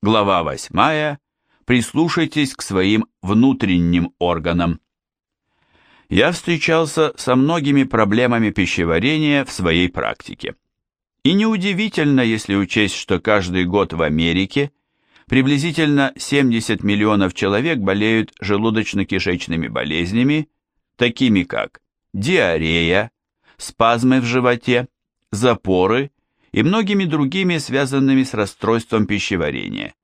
Глава 8. Прислушайтесь к своим внутренним органам. Я встречался со многими проблемами пищеварения в своей практике. И неудивительно, если учесть, что каждый год в Америке приблизительно 70 миллионов человек болеют желудочно-кишечными болезнями, такими как диарея, спазмы в животе, запоры и многими другими связанными с расстройством пищеварения.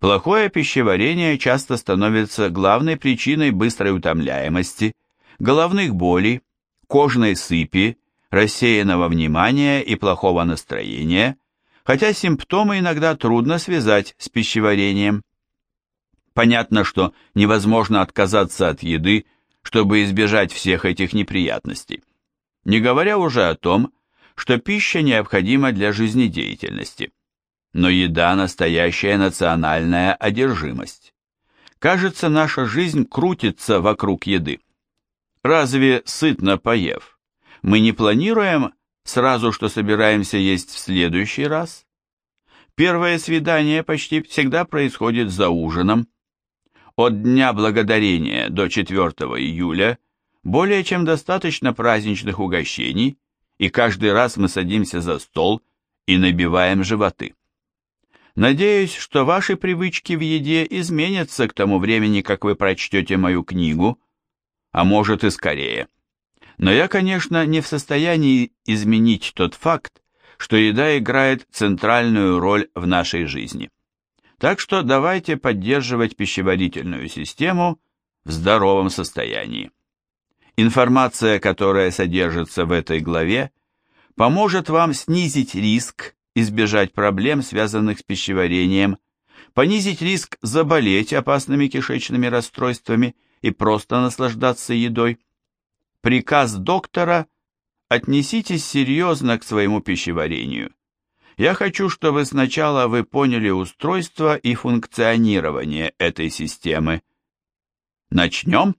Плохое пищеварение часто становится главной причиной быстрой утомляемости, головных болей, кожной сыпи, рассеянного внимания и плохого настроения, хотя симптомы иногда трудно связать с пищеварением. Понятно, что невозможно отказаться от еды, чтобы избежать всех этих неприятностей. Не говоря уже о том, что пища необходима для жизнедеятельности. Но еда – настоящая национальная одержимость. Кажется, наша жизнь крутится вокруг еды. Разве сытно поев? Мы не планируем сразу, что собираемся есть в следующий раз? Первое свидание почти всегда происходит за ужином. От Дня Благодарения до 4 июля более чем достаточно праздничных угощений, и каждый раз мы садимся за стол и набиваем животы. Надеюсь, что ваши привычки в еде изменятся к тому времени, как вы прочтете мою книгу, а может и скорее. Но я, конечно, не в состоянии изменить тот факт, что еда играет центральную роль в нашей жизни. Так что давайте поддерживать пищеварительную систему в здоровом состоянии. Информация, которая содержится в этой главе, поможет вам снизить риск избежать проблем, связанных с пищеварением, понизить риск заболеть опасными кишечными расстройствами и просто наслаждаться едой. Приказ доктора «Отнеситесь серьезно к своему пищеварению». Я хочу, чтобы сначала вы поняли устройство и функционирование этой системы. Начнем?